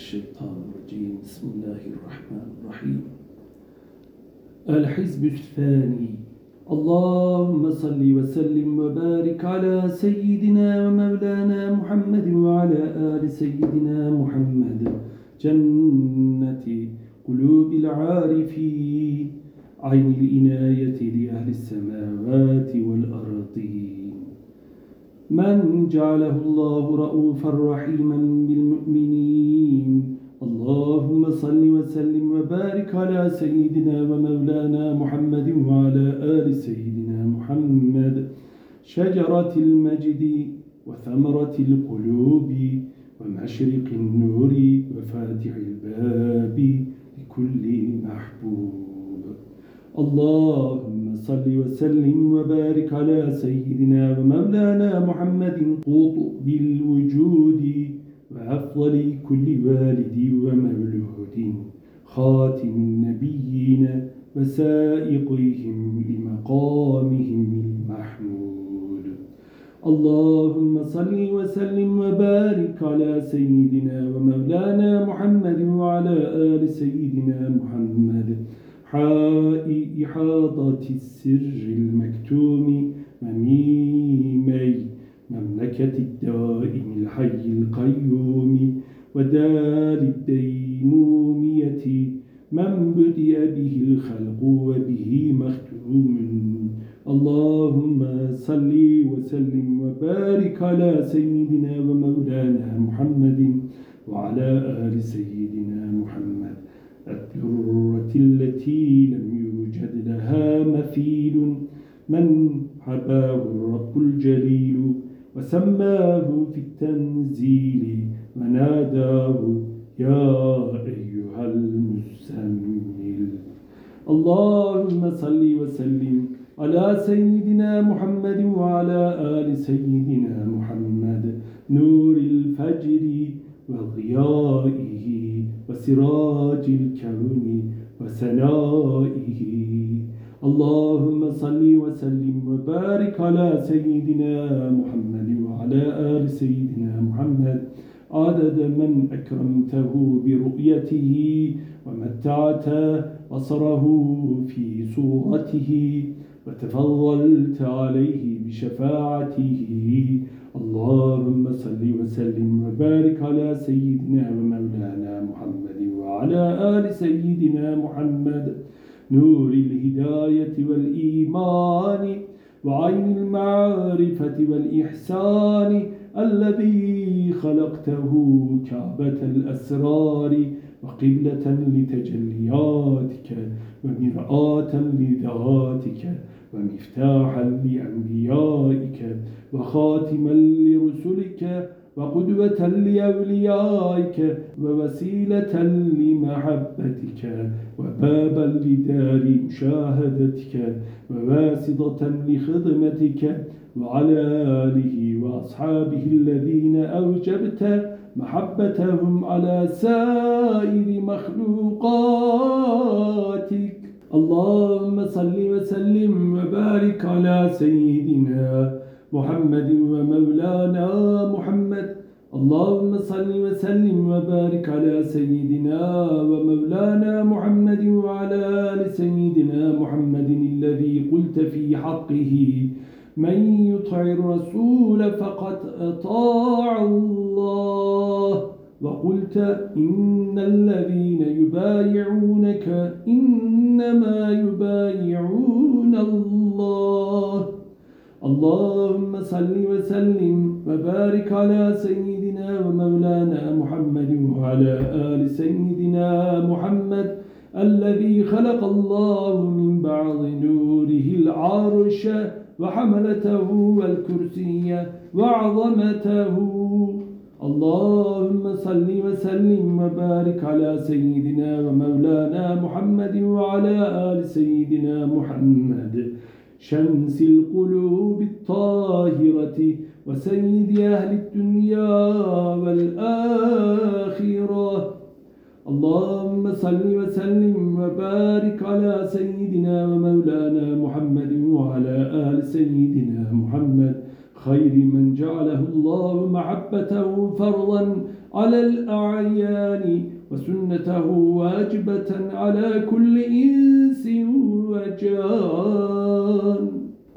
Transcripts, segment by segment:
الشيطان الرجيم. بسم الله الرحمن الرحيم. الحزب الثاني. اللهم صل وسلم وبارك على سيدنا ومولانا محمد وعلى آل سيدنا محمد. جنة قلوب العارفين عين الإناية لأهل السماوات والأرضين من جعله الله رؤوفا رحيما بالمؤمنين. صل وسلم وبارك على سيدنا ومولانا محمد وعلى آل سيدنا محمد. شجرة المجد وثمرة القلوب ومشرق النور وفاتح الباب لكل محبوب. اللهم صل وسلم وبارك على سيدنا ومولانا محمد. قطب الوجود وأفضل كل والد ومولود خاتم النبيين وسائقهم لمقامهم المحمود. اللهم صل وسلم وبارك على سيدنا ومولانا محمد وعلى آل سيدنا محمد. حاء إحاطة السر المكتوم وميمي مملكة الدائم الحي القيوم ودار الديمومية من بدأ به الخلق وبه مختوم. اللهم صل وسلم وبارك على سيدنا ومولانا محمد وعلى آل سيدنا محمد. الدرة التي لم يوجد لها مثيل. من حباه الرب الجليل. وسماه في التنزيل وناداه يا أيها المسمل اللهم صل وسلم على سيدنا محمد وعلى آل سيدنا محمد نور الفجر وضيائه وسراج الكون وسنائه اللهم صل وسلم وبارك على سيدنا محمد وعلى آل سيدنا محمد. عدد من أكرمته برؤيته ومتعت بصره في صورته وتفضلت عليه بشفاعته. اللهم صل وسلم وبارك على سيدنا ومولانا محمد وعلى آل سيدنا محمد. نور الهداية والإيمان وعين المعرفة والإحسان الذي خلقته كعبة الأسرار وقبلة لتجلياتك ومرآة لذاتك ومفتاحا لأنبيائك وخاتما لرسلك وقدوة لأوليائك ووسيلة لمحبتك وبابا لدار مشاهدتك وواسطة لخدمتك وعلى آله وأصحابه الذين أوجبت محبتهم على سائر مخلوقاتك. اللهم صل وسلم وبارك على سيدنا محمد ومولانا محمد. اللهم صل وسلم وبارك على سيدنا ومولانا محمد وعلى آل سيدنا محمد الذي قلت في حقه. من يطع الرسول فقد أطاع الله. وقلت إن الذين يبايعونك إنما يبايعون الله. اللهم صل وسلم وبارك على سيدنا ومولانا محمد وعلى آل سيدنا محمد الذي خلق الله من بعض نوره العرش وحملته والكرسي وعظمته. اللهم صل وسلم وبارك على سيدنا ومولانا محمد وعلى آل سيدنا محمد. شمس القلوب الطاهرة وسيد أهل الدنيا والآخرة. اللهم صل وسلم وبارك على سيدنا ومولانا محمد وعلى آل سيدنا محمد. خير من جعله الله محبته فرضا على الأعيان وسنته واجبة على كل إنس وجان.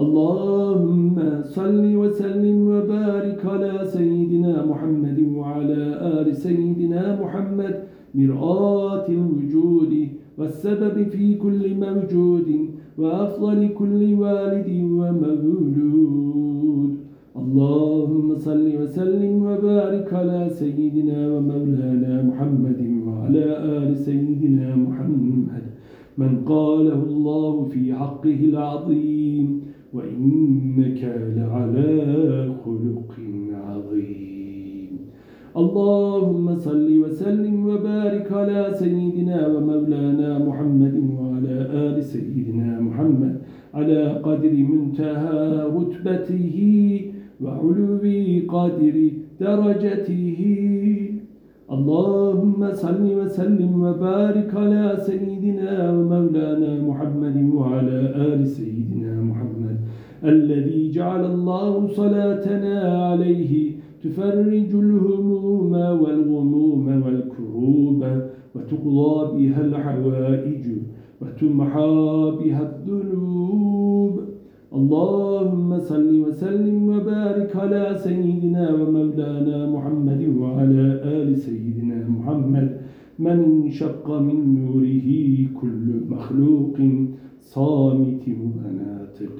اللهم صل وسلم وبارك على سيدنا محمد وعلى آل سيدنا محمد مرآة الوجود والسبب في كل موجود وأفضل كل والد ومولود. اللهم صل وسلم وبارك على سيدنا ومولانا محمد وعلى آل سيدنا محمد. من قاله الله في حقه العظيم وإنك لعلى خلق عظيم. اللهم صل وسلم وبارك على سيدنا ومولانا محمد وعلى آل سيدنا محمد على قدر منتهى رتبته وعلو قدر درجته. اللهم صل وسلم وبارك على سيدنا ومولانا محمد وعلى آل سيدنا محمد الذي جعل الله صلاتنا عليه تفرج الهموم والغموم والكروب وتقضى بها الحوائج وتمحى بها الذنوب اللهم صل وسلم وبارك على سيدنا ومولانا محمد وعلى آل سيدنا محمد. من انشق من نوره كل مخلوق صامت وناطق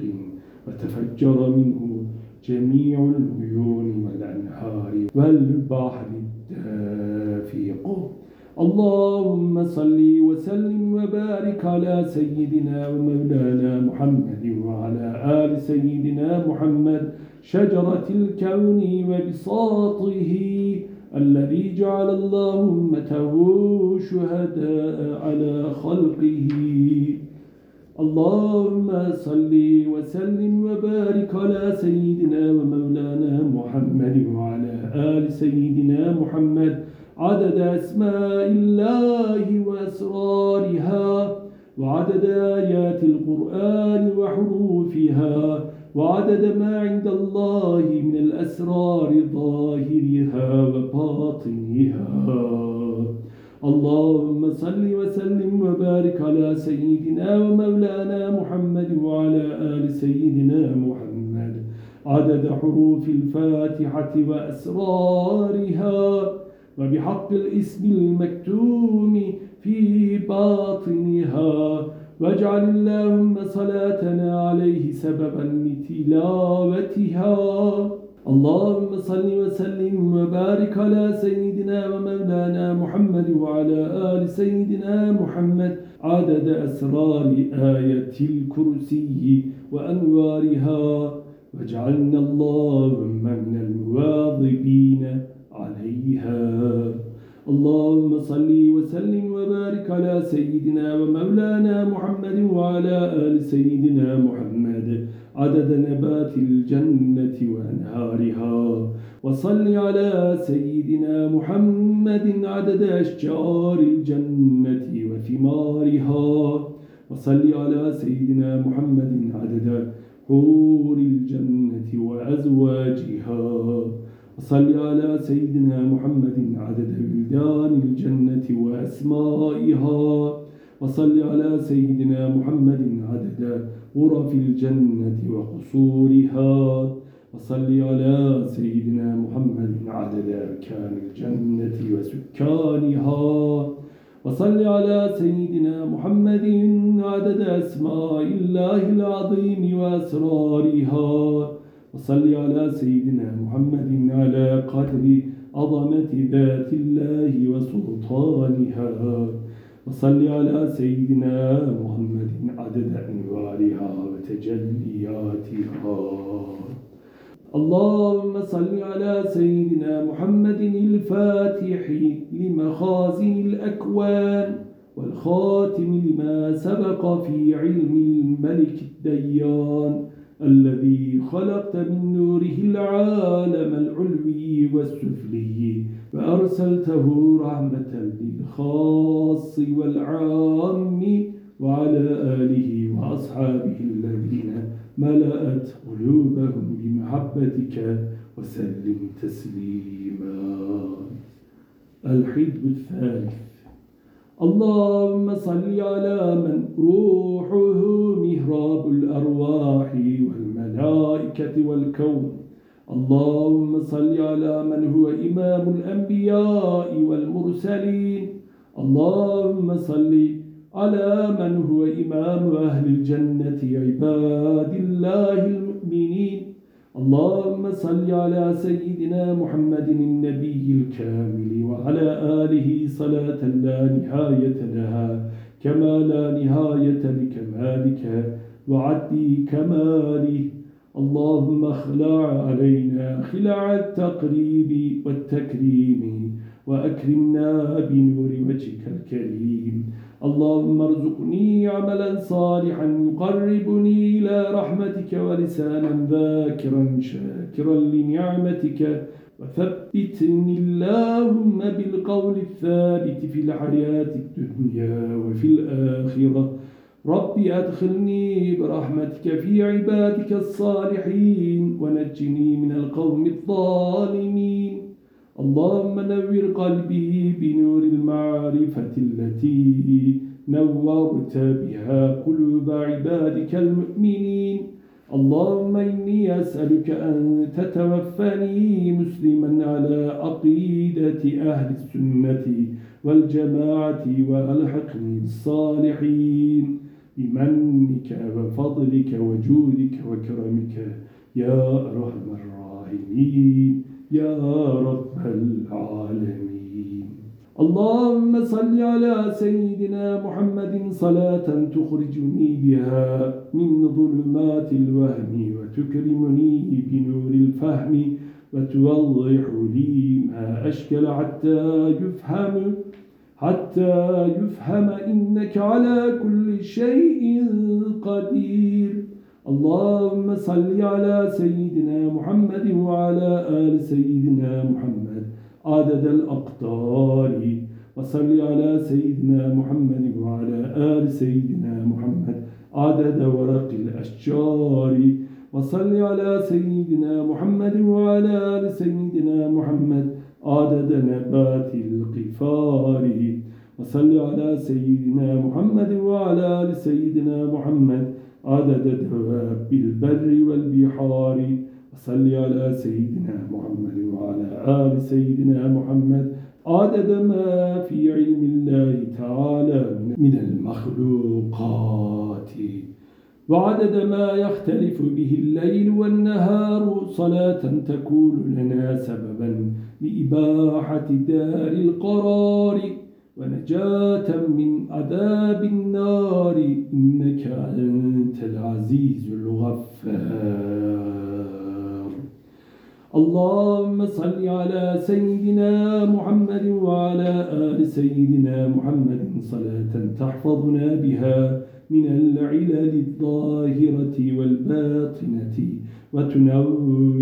وتفجر منه جميع العيون والأنهار والبحر الدافق اللهم صل وسلم وبارك على سيدنا ومولانا محمد وعلى آل سيدنا محمد شجرة الكون وبساطه الذي جعل الله أمته شهداء على خلقه. اللهم صل وسلم وبارك على سيدنا ومولانا محمد وعلى آل سيدنا محمد عدد أسماء الله وأسرارها وعدد آيات القرآن وحروفها وعدد ما عند الله من الأسرار ظاهرها وباطنها. اللهم صل وسلم وبارك على سيدنا ومولانا محمد وعلى آل سيدنا محمد. عدد حروف الفاتحة وأسرارها وبحق الاسم المكتوم في باطنها. واجعل اللهم صلاتنا عليه سببا لتلاوتها. اللهم صل وسلم وبارك على سيدنا ومولانا محمد وعلى آل سيدنا محمد عدد أسرار آية الكرسي وأنوارها. واجعلنا اللهم من المواظبين. عليها. اللهم صل وسلم وبارك على سيدنا ومولانا محمد وعلى آل سيدنا محمد. عدد نبات الجنة وأنهارها. وصل على سيدنا محمد عدد أشجار الجنة وثمارها. وصل على سيدنا محمد عدد حور الجنة وأزواجها. وصل على سيدنا محمد عدد بلدان الجنة وأسمائها وصل على سيدنا محمد عدد غرف الجنة وقصورها وصل على سيدنا محمد عدد أركان الجنة وسكانها وصل على سيدنا محمد عدد أسماء الله العظيم وأسرارها وصل على سيدنا محمد على قدر عظمة ذات الله وسلطانها. وصل على سيدنا محمد عدد أنوارها وتجلياتها. اللهم صل على سيدنا محمد الفاتح لمخازن الأكوان والخاتم لما سبق في علم الملك الديان. الذي خلقت من نوره العالم العلوي والسفلي وأرسلته رحمة للخاص والعام وعلى آله وأصحابه الذين ملأت قلوبهم بمحبتك وسلم تسليما. الحزب الثالث. اللهم صل على من روحه مهراب الأرواح والملائكة والكون. اللهم صل على من هو إمام الأنبياء والمرسلين. اللهم صل على من هو إمام أهل الجنة عباد الله المؤمنين. اللهم صل على سيدنا محمد النبي الكامل وعلى آله صلاة لا نهاية لها كما لا نهاية لكمالك وعد كماله. اللهم اخلع علينا خلع التقريب والتكريم. وأكرمنا بنور وجهك الكريم. اللهم ارزقني عملا صالحا يقربني إلى رحمتك ولسانا ذاكرا شاكرا لنعمتك. وثبتني اللهم بالقول الثابت في الحياة الدنيا وفي الآخرة. رب أدخلني برحمتك في عبادك الصالحين ونجني من القوم الظالمين. اللهم نور قلبي بنور المعرفة التي نورت بها قلوب عبادك المؤمنين. اللهم إني أسألك أن تتوفني مسلما على عقيدة أهل السنة والجماعة وألحقني بالصالحين. بمنك وفضلك وجودك وكرمك يا أرحم الراحمين. يا رب العالمين. اللهم صل على سيدنا محمد صلاة تخرجني بها من ظلمات الوهم وتكرمني بنور الفهم وتوضح لي ما أشكل حتى يفهم حتى يفهم إنك على كل شيء قدير. اللهم صل على سيدنا محمد وعلى آل سيدنا محمد عدد الأقطار وصل على سيدنا محمد وعلى آل سيدنا محمد عدد ورق الأشجار وصل على سيدنا محمد وعلى آل سيدنا محمد عدد نبات القفار وصل على سيدنا محمد وعلى آل سيدنا محمد عدد دواب البر والبحار. وصل على سيدنا محمد وعلى آل سيدنا محمد. عدد ما في علم الله تعالى من المخلوقات. وعدد ما يختلف به الليل والنهار. صلاة تكون لنا سببا لإباحة دار القرار. ونجاة من عذاب النار إنك أنت العزيز الغفار. اللهم صل على سيدنا محمد وعلى آل سيدنا محمد صلاة تحفظنا بها من العلل الظاهرة والباطنة وتنور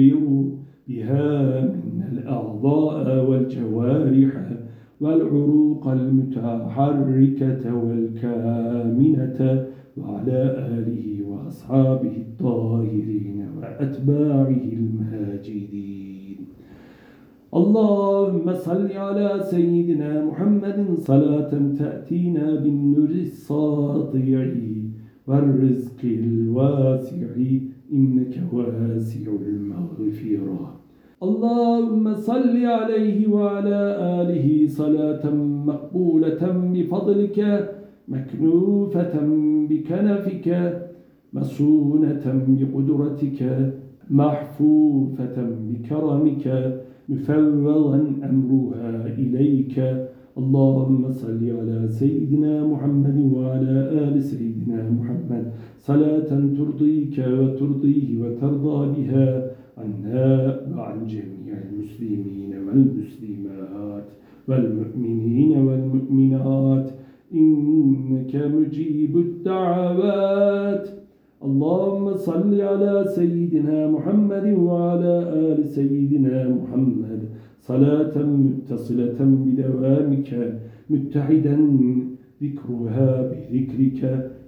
بها من الأعضاء والجوارح. والعروق المتحركة والكامنة وعلى آله وأصحابه الطاهرين وأتباعه الماجدين اللهم صل على سيدنا محمد صلاة تأتينا بالنور الساطع والرزق الواسع إنك واسع المغفرة. اللهم صل عليه وعلى آله صلاة مقبولة بفضلك مكنوفة بكنفك مصونة بقدرتك محفوفة بكرمك مفوضا أمرها إليك. اللهم صل على سيدنا محمد وعلى آل سيدنا محمد. صلاة ترضيك وترضيه وترضى بها. عنا وعن جميع المسلمين والمسلمات والمؤمنين والمؤمنات. إنك مجيب الدعوات. اللهم صل على سيدنا محمد وعلى آل سيدنا محمد. صلاة متصلة بدوامك متحدا ذكرها بذكرك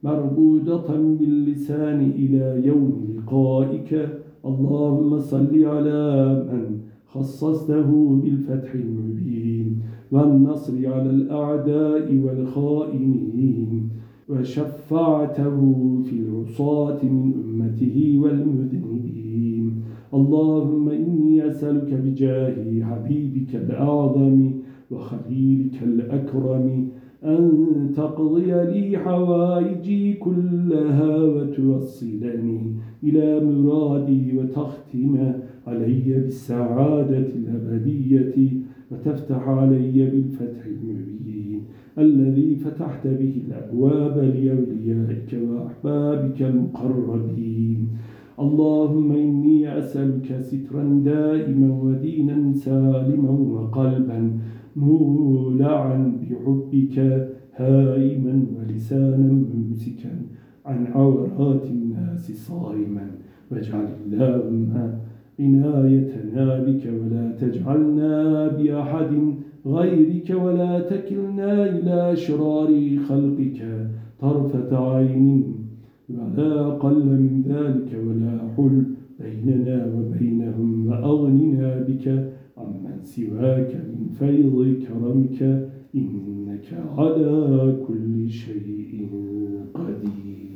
مربوطة باللسان إلى يوم لقائك. اللهم صل على من خصصته بالفتح المبين والنصر على الأعداء والخائنين وشفعته في العصاة من أمته والمذنبين. اللهم إني أسألك بجاه حبيبك الأعظم وخليلك الأكرم أن تقضي لي حوائجي كلها وتوصلني إلى مرادي وتختم علي بالسعادة الأبدية وتفتح علي بالفتح المبين الذي فتحت به الأبواب لأوليائك وأحبابك المقربين. اللهم إني أسألك سترا دائما ودينا سالما وقلبا مولعا بحبك هائما ولسانا ممسكا. عن عورات الناس صائما واجعل اللهم عنايتنا بك ولا تجعلنا بأحد غيرك ولا تكلنا إلى شرار خلقك طرفة عين ولا أقل من ذلك ولا حل بيننا وبينهم وأغننا بك عمن سواك من فيض كرمك. إنك على كل شيء قدير.